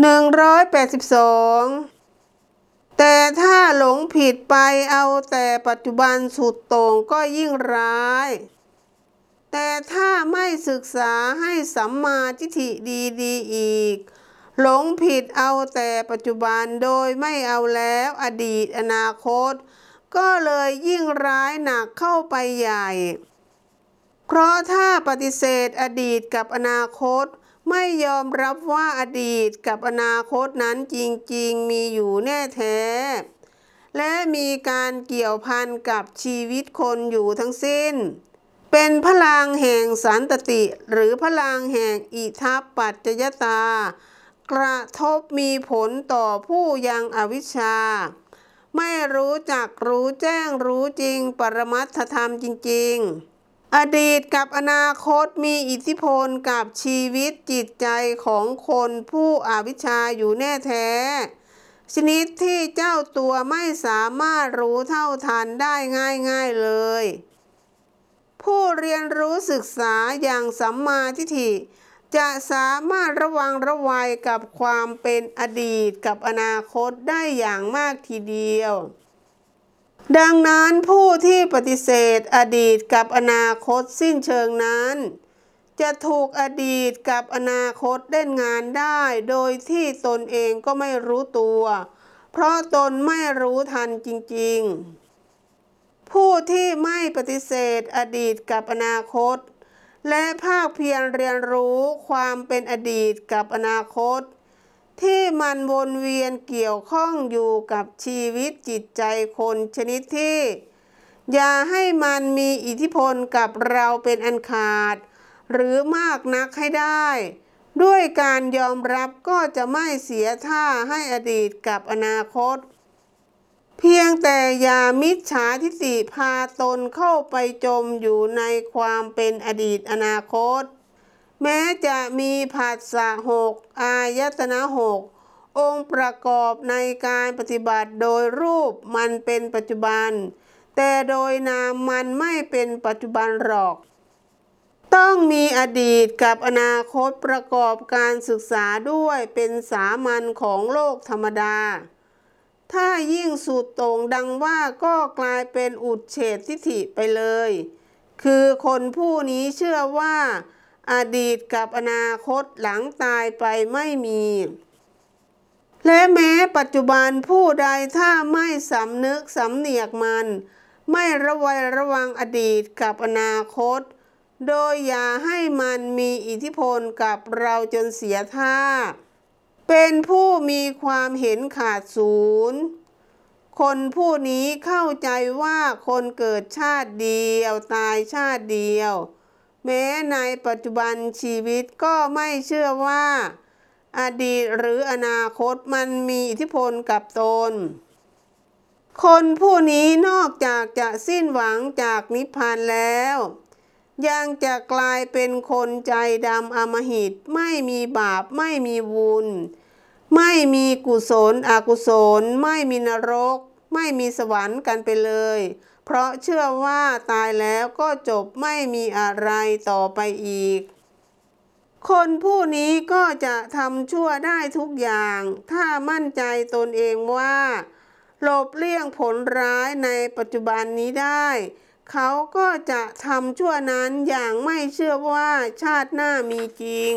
182 แต่ถ้าหลงผิดไปเอาแต่ปัจจุบันสุดโต่งก็ยิ่งร้าย แต่ถ้าไม่ศึกษาให้สัมมาทิฏฐิดีๆอีก หลงผิดเอาแต่ปัจจุบันโดยไม่เอาแล้วอดีตอนาคต ก็เลยยิ่งร้ายหนักเข้าไปใหญ่ เพราะถ้าปฏิเสธอดีตกับอนาคต ไม่ยอมรับว่าอดีตกับอนาคตนั้นจริงๆมีอยู่แน่แท้ และมีการเกี่ยวพันกับชีวิตคนอยู่ทั้งสิ้น เป็นพลังแห่งสันตติ หรือพลังแห่งอิทัปปัจจยตา กระทบมีผลต่อผู้ยังอวิชชา ไม่รู้จักรู้แจ้งรู้จริงปรมัตถธรรมจริง ๆ อดีตกับอนาคตมีอิทธิพลกับชีวิตจิตใจของคนผู้อวิชชาอยู่แน่แท้ ชนิดที่เจ้าตัวไม่สามารถรู้เท่าทันได้ง่ายๆเลย ผู้เรียนรู้ศึกษาอย่างสัมมาทิฏฐิ จะสามารถระวังระวัยกับความเป็นอดีตกับอนาคตได้อย่างมากทีเดียว ดังนั้นผู้ที่ปฏิเสธอดีตกับอนาคตสิ้นเชิงนั้น จะถูกอดีตกับอนาคตเล่นงานได้ โดยที่ตนเองก็ไม่รู้ตัว เพราะตนไม่รู้ทันจริงๆ ผู้ที่ไม่ปฏิเสธอดีตกับอนาคต และภาคเพียรเรียนรู้ความเป็นอดีตกับอนาคต ที่มันวนเวียนเกี่ยวข้องอยู่กับชีวิตจิตใจคนชนิดที่ อย่าให้มันมีอิทธิพลกับเราเป็นอันขาด หรือมากนักให้ได้ ด้วยการยอมรับก็จะไม่เสียท่าให้อดีตกับอนาคต เพียงแต่อย่ามิจฉาทิฏฐิพาตนเข้าไปจมอยู่ในความเป็นอดีตอนาคต แม้จะมีผัสสะหกอายตนะหกองค์ประกอบในการปฏิบัติโดยรูปมันเป็นปัจจุบัน แต่โดยนามมันไม่เป็นปัจจุบันหรอก ต้องมีอดีตกับอนาคตประกอบการศึกษาด้วยเป็นสามัญของโลกธรรมดา ถ้ายิ่งสุดต่งดังว่าก็กลายเป็นอุดเฉดทิฐิไปเลย คือคนผู้นี้เชื่อว่า อดีตกับอนาคตหลังตายไปไม่มี และแม้ปัจจุบันผู้ใดถ้าไม่สำนึกสำเนียกมัน ไม่ระวัยระวังอดีตกับอนาคต โดยอย่าให้มันมีอิทธิพลกับเราจนเสียท่า เป็นผู้มีความเห็นขาดศูนย์คนผู้นี้เข้าใจว่าคนเกิดชาติเดียวตายชาติเดียว แม้ในปัจจุบันชีวิตก็ไม่เชื่อว่า อดีตหรืออนาคตมันมีอิทธิพลกับตน คนผู้นี้นอกจากจะสิ้นหวังจากนิพพานแล้ว ยังจะกลายเป็นคนใจดำอมหิต ไม่มีบาปไม่มีบุญ ไม่มีกุศลอกุศล ไม่มีนรก ไม่มีสวรรค์กันไปเลย เพราะเชื่อว่าตายแล้วก็จบไม่มีอะไรต่อไปอีก คนผู้นี้ก็จะทำชั่วได้ทุกอย่าง ถ้ามั่นใจตนเองว่าหลบเลี่ยงผลร้ายในปัจจุบันนี้ได้ เขาก็จะทำชั่วนั้นอย่างไม่เชื่อว่าชาติหน้ามีจริง